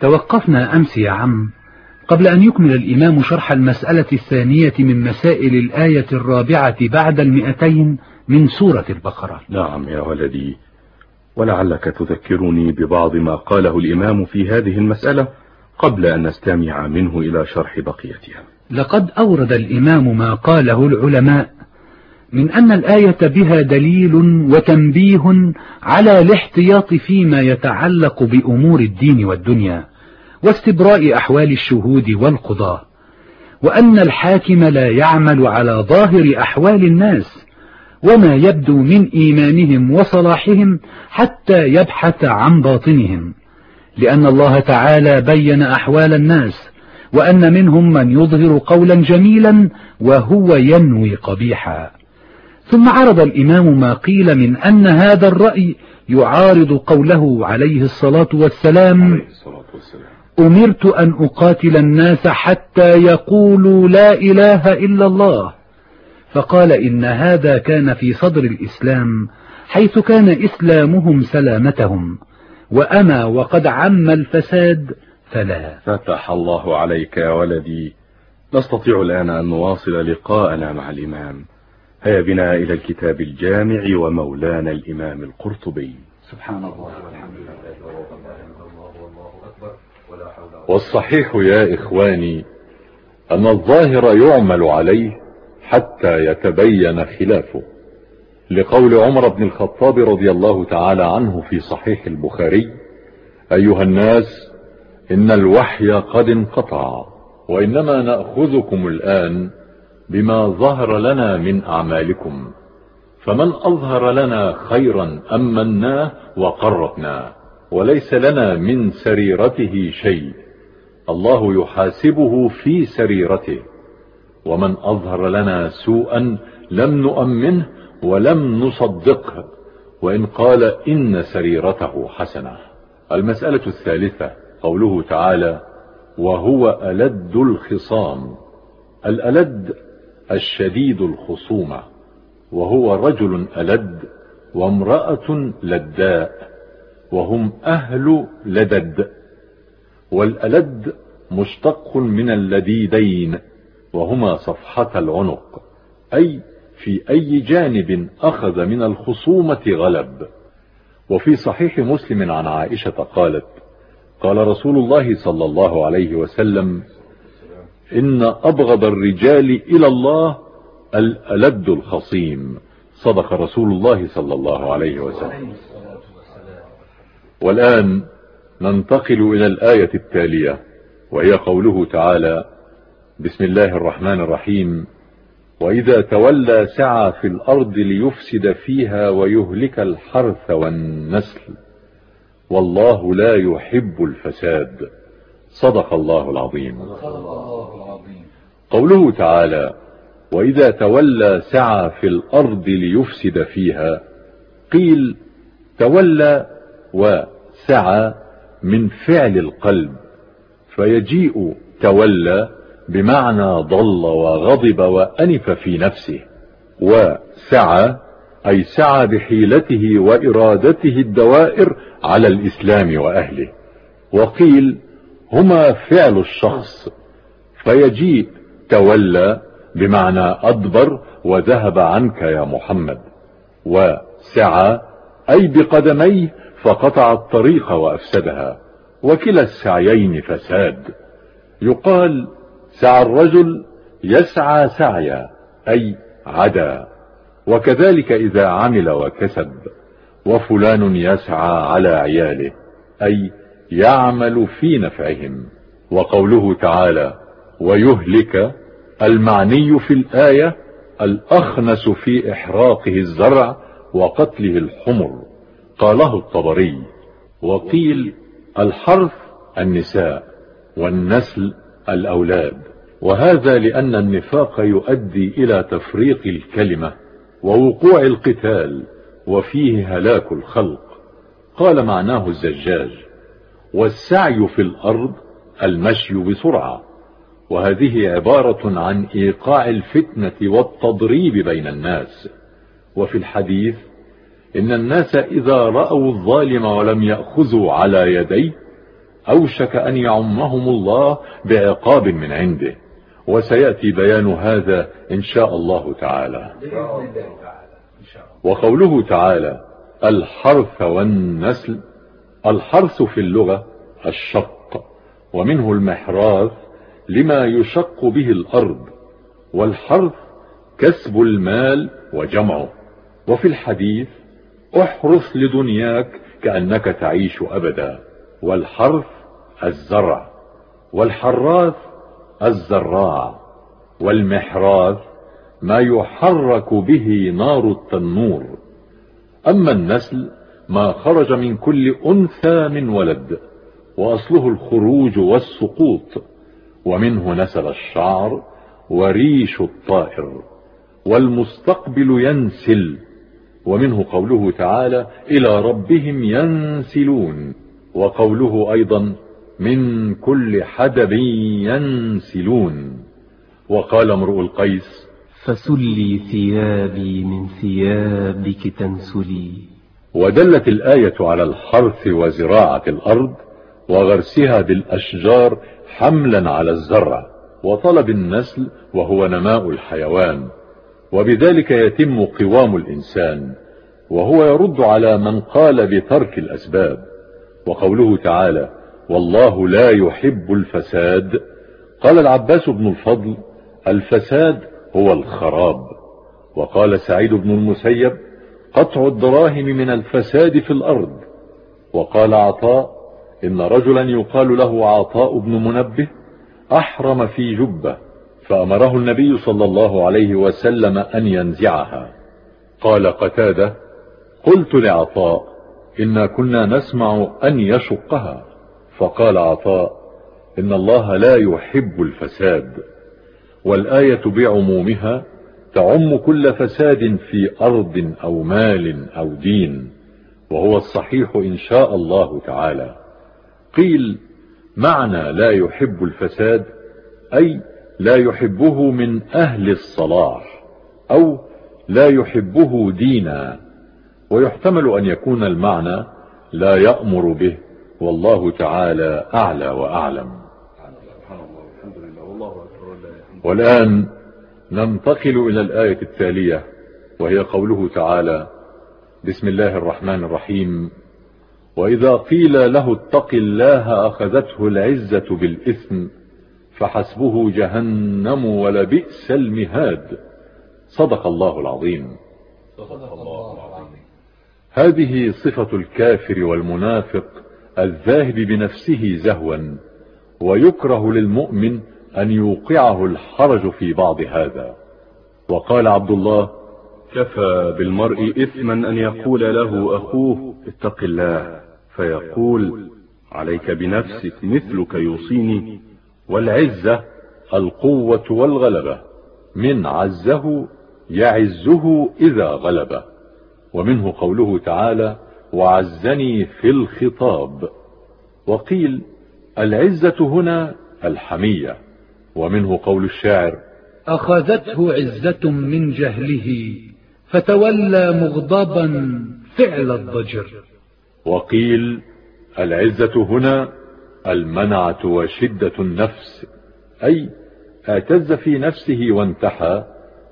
توقفنا أمس يا عم قبل أن يكمل الإمام شرح المسألة الثانية من مسائل الآية الرابعة بعد المئتين من سورة البقرة. نعم يا ولدي ولعلك تذكرني ببعض ما قاله الإمام في هذه المسألة قبل أن نستمع منه إلى شرح بقيتها. لقد أورد الإمام ما قاله العلماء من أن الآية بها دليل وتنبيه على الاحتياط فيما يتعلق بأمور الدين والدنيا واستبراء أحوال الشهود والقضاة وأن الحاكم لا يعمل على ظاهر أحوال الناس وما يبدو من إيمانهم وصلاحهم حتى يبحث عن باطنهم لأن الله تعالى بين أحوال الناس وأن منهم من يظهر قولا جميلا وهو ينوي قبيحا. ثم عرض الإمام ما قيل من أن هذا الرأي يعارض قوله عليه الصلاة والسلام أمرت أن أقاتل الناس حتى يقولوا لا إله إلا الله. فقال إن هذا كان في صدر الإسلام حيث كان إسلامهم سلامتهم. وأما وقد عم الفساد فلا. فتح الله عليك يا ولدي نستطيع الآن أن نواصل لقاءنا مع الإمام. هيا بنا إلى الكتاب الجامع ومولانا الإمام القرطبي. سبحان الله والحمد لله والصحيح يا إخواني أن الظاهر يعمل عليه حتى يتبين خلافه لقول عمر بن الخطاب رضي الله تعالى عنه في صحيح البخاري أيها الناس إن الوحي قد انقطع وإنما نأخذكم الآن بما ظهر لنا من أعمالكم. فمن أظهر لنا خيرا أمناه وقربناه وليس لنا من سريرته شيء. الله يحاسبه في سريرته. ومن أظهر لنا سوءا لم نؤمنه ولم نصدقه وإن قال إن سريرته حسنة. المسألة الثالثة قوله تعالى وهو ألد الخصام. الألد الشديد الخصومة وهو رجل ألد وامرأة لداء وهم أهل لدد والألد مشتق من اللديدين وهما صفحة العنق أي في أي جانب أخذ من الخصومة غلب. وفي صحيح مسلم عن عائشة قالت قال رسول الله صلى الله عليه وسلم إن أبغض الرجال إلى الله الألد الخصيم. صدق رسول الله صلى الله عليه وسلم. والآن ننتقل إلى الآية التالية وهي قوله تعالى بسم الله الرحمن الرحيم. وإذا تولى سعى في الأرض ليفسد فيها ويهلك الحرث والنسل. والله لا يحب الفساد. صدق الله العظيم. قوله تعالى وإذا تولى سعى في الأرض ليفسد فيها. قيل تولى وسعى من فعل القلب. فيجيء تولى بمعنى ضل وغضب وأنف في نفسه. وسعى أي سعى بحيلته وإرادته الدوائر على الإسلام وأهله. وقيل هما فعل الشخص. فيجيء تولى بمعنى أدبر وذهب عنك يا محمد. وسعى أي بقدميه فقطع الطريق وأفسدها. وكلا السعيين فساد. يقال سعى الرجل يسعى سعيا أي عدا. وكذلك إذا عمل وكسب. وفلان يسعى على عياله أي يعمل في نفعهم وقوله تعالى ويهلك المعني في الآية الأخنس في إحراقه الزرع وقتله الحمر قاله الطبري وقيل الحرث النساء والنسل الأولاد وهذا لأن النفاق يؤدي إلى تفريق الكلمة ووقوع القتال وفيه هلاك الخلق. قال معناه الزجاج والسعي في الأرض المشي بسرعة. وهذه عبارة عن إيقاع الفتنة والتضريب بين الناس. وفي الحديث إن الناس إذا رأوا الظالم ولم يأخذوا على يديه أوشك أن يعمهم الله بعقاب من عنده. وسيأتي بيان هذا إن شاء الله تعالى. وقوله تعالى الحرث والنسل الحرث في اللغة الشق ومنه المحراث لما يشق به الأرض والحرث كسب المال وجمعه. وفي الحديث احرث لدنياك كأنك تعيش أبدا والحرث الزرع والحراث الزراع والمحراث ما يحرك به نار التنور. أما النسل ما خرج من كل أنثى من ولد وأصله الخروج والسقوط ومنه نسل الشعر وريش الطائر والمستقبل ينسل ومنه قوله تعالى إلى ربهم ينسلون وقوله أيضا من كل حدب ينسلون. وقال امرؤ القيس فسلي ثيابي من ثيابك تنسلي. ودلت الآية على الحرث وزراعة الأرض وغرسها بالأشجار حملا على الزرع وطلب النسل وهو نماء الحيوان. وبذلك يتم قوام الإنسان وهو يرد على من قال بترك الأسباب. وقوله تعالى والله لا يحب الفساد قال العباس بن الفضل الفساد هو الخراب وقال سعيد بن المسيب قطع الدراهم من الفساد في الأرض. وقال عطاء إن رجلا يقال له عطاء بن منبه أحرم في جبة فأمره النبي صلى الله عليه وسلم أن ينزعها. قال قتادة قلت لعطاء إنا كنا نسمع أن يشقها. فقال عطاء إن الله لا يحب الفساد والآية بعمومها تعم كل فساد في أرض أو مال أو دين وهو الصحيح إن شاء الله تعالى. قيل معنى لا يحب الفساد أي لا يحبه من أهل الصلاح أو لا يحبه دينا. ويحتمل أن يكون المعنى لا يأمر به والله تعالى أعلى وأعلم. والآن ننتقل إلى الآية التالية وهي قوله تعالى بسم الله الرحمن الرحيم. وإذا قيل له اتق الله أخذته العزة بالإثم فحسبه جهنم ولبئس المهاد. صدق الله العظيم. صدق الله العظيم. هذه صفة الكافر والمنافق الذاهب بنفسه زهوا ويكره للمؤمن أن يوقعه الحرج في بعض هذا. وقال عبد الله كفى بالمرء إثما أن يقول له أخوه اتق الله. فيقول عليك بنفسك مثلك يوصيني. والعزة القوة والغلبة. من عزه يعزه إذا غلبه ومنه قوله تعالى وعزني في الخطاب. وقيل العزة هنا الحمية. ومنه قول الشاعر أخذته عزة من جهله فتولى مغضبا فعل الضجر. وقيل العزة هنا المنعة وشدة النفس أي اعتز في نفسه وانتحى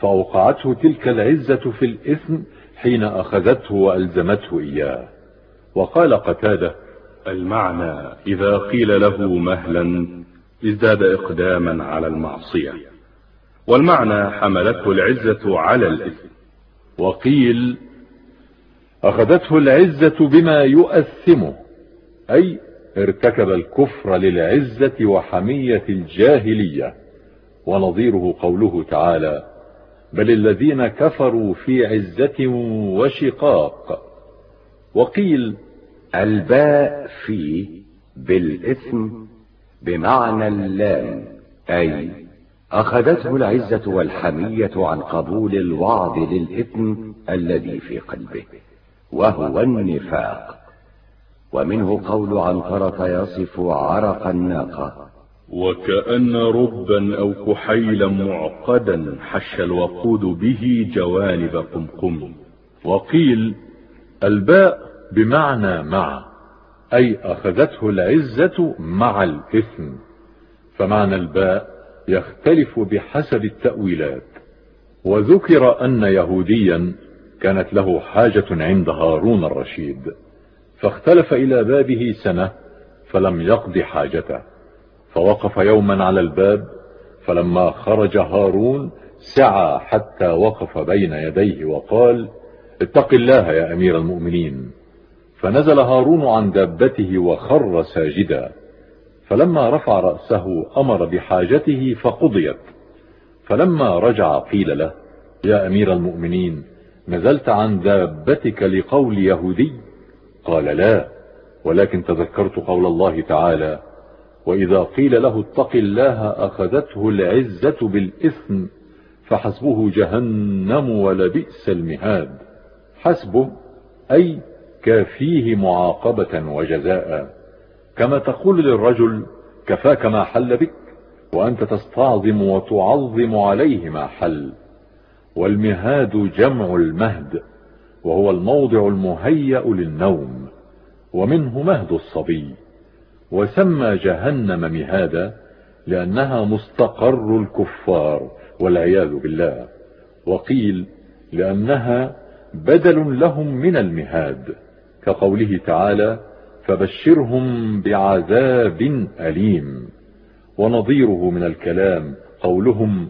فأوقعته تلك العزة في الإثم حين أخذته وألزمته إياه. وقال قتادة المعنى إذا قيل له مهلا ازداد إقداما على المعصية. والمعنى حملته العزة على الإثم. وقيل أخذته العزة بما يؤثمه أي ارتكب الكفر للعزة وحمية الجاهلية. ونظيره قوله تعالى بل الذين كفروا في عزة وشقاق. وقيل الباء في بالإثم. بمعنى اللام أي أخذته العزة والحمية عن قبول الوعظ للإثم الذي في قلبه وهو النفاق. ومنه قول عنترة يصف عرق الناقة. وكأن ربا أو كحيلا معقدا حش الوقود به جوانب قمقم. وقيل الباء بمعنى مع. أي أخذته العزة مع الإثم. فمعنى الباء يختلف بحسب التأويلات. وذكر أن يهوديا كانت له حاجة عند هارون الرشيد. فاختلف إلى بابه سنة فلم يقض حاجته. فوقف يوما على الباب فلما خرج هارون سعى حتى وقف بين يديه وقال اتق الله يا أمير المؤمنين. فنزل هارون عن دابته وخر ساجدا. فلما رفع رأسه أمر بحاجته فقضيت. فلما رجع قيل له يا أمير المؤمنين نزلت عن دابتك لقول يهودي؟ قال لا ولكن تذكرت قول الله تعالى وإذا قيل له اتق الله أخذته العزة بالإثم فحسبه جهنم ولبئس المهاد. حسبه أي كافيه معاقبة وجزاء. كما تقول للرجل كفاك ما حل بك وأنت تستعظم وتعظم عليه ما حل. والمهاد جمع المهد وهو الموضع المهيأ للنوم ومنه مهد الصبي. وسمى جهنم مهادا لأنها مستقر الكفار والعياذ بالله. وقيل لأنها بدل لهم من المهاد. كقوله تعالى فبشرهم بعذاب أليم ونظيره من الكلام قولهم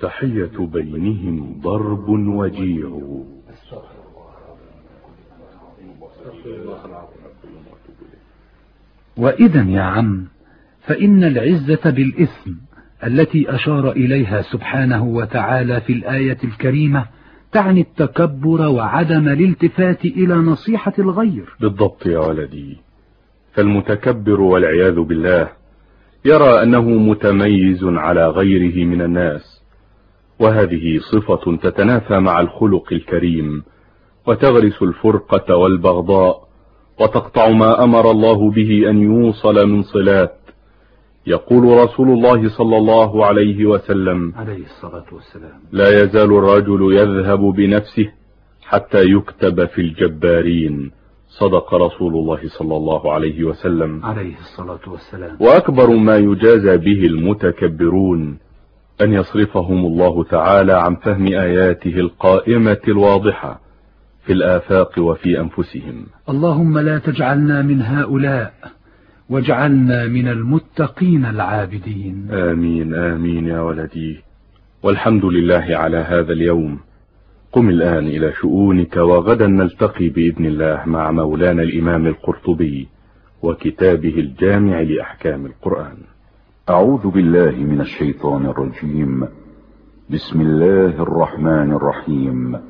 تحية بينهم ضرب وجيع. وإذا يا عم فإن العزة بالإثم التي أشار إليها سبحانه وتعالى في الآية الكريمة تعني التكبر وعدم الالتفات إلى نصيحة الغير. بالضبط يا ولدي. فالمتكبر والعياذ بالله يرى أنه متميز على غيره من الناس وهذه صفة تتنافى مع الخلق الكريم وتغرس الفرقة والبغضاء وتقطع ما أمر الله به أن يوصل من صلات يقول رسول الله صلى الله عليه وسلم عليه الصلاة والسلام. لا يزال الرجل يذهب بنفسه حتى يكتب في الجبارين. صدق رسول الله صلى الله عليه وسلم. عليه الصلاة والسلام. وأكبر ما يجازى به المتكبرون أن يصرفهم الله تعالى عن فهم آياته القائمة الواضحة في الآفاق وفي أنفسهم. اللهم لا تجعلنا من هؤلاء واجعلنا من المتقين العابدين. آمين آمين يا ولدي. والحمد لله على هذا اليوم. قم الآن إلى شؤونك وغدا نلتقي بإذن الله مع مولانا الإمام القرطبي وكتابه الجامع لأحكام القرآن. أعوذ بالله من الشيطان الرجيم. بسم الله الرحمن الرحيم.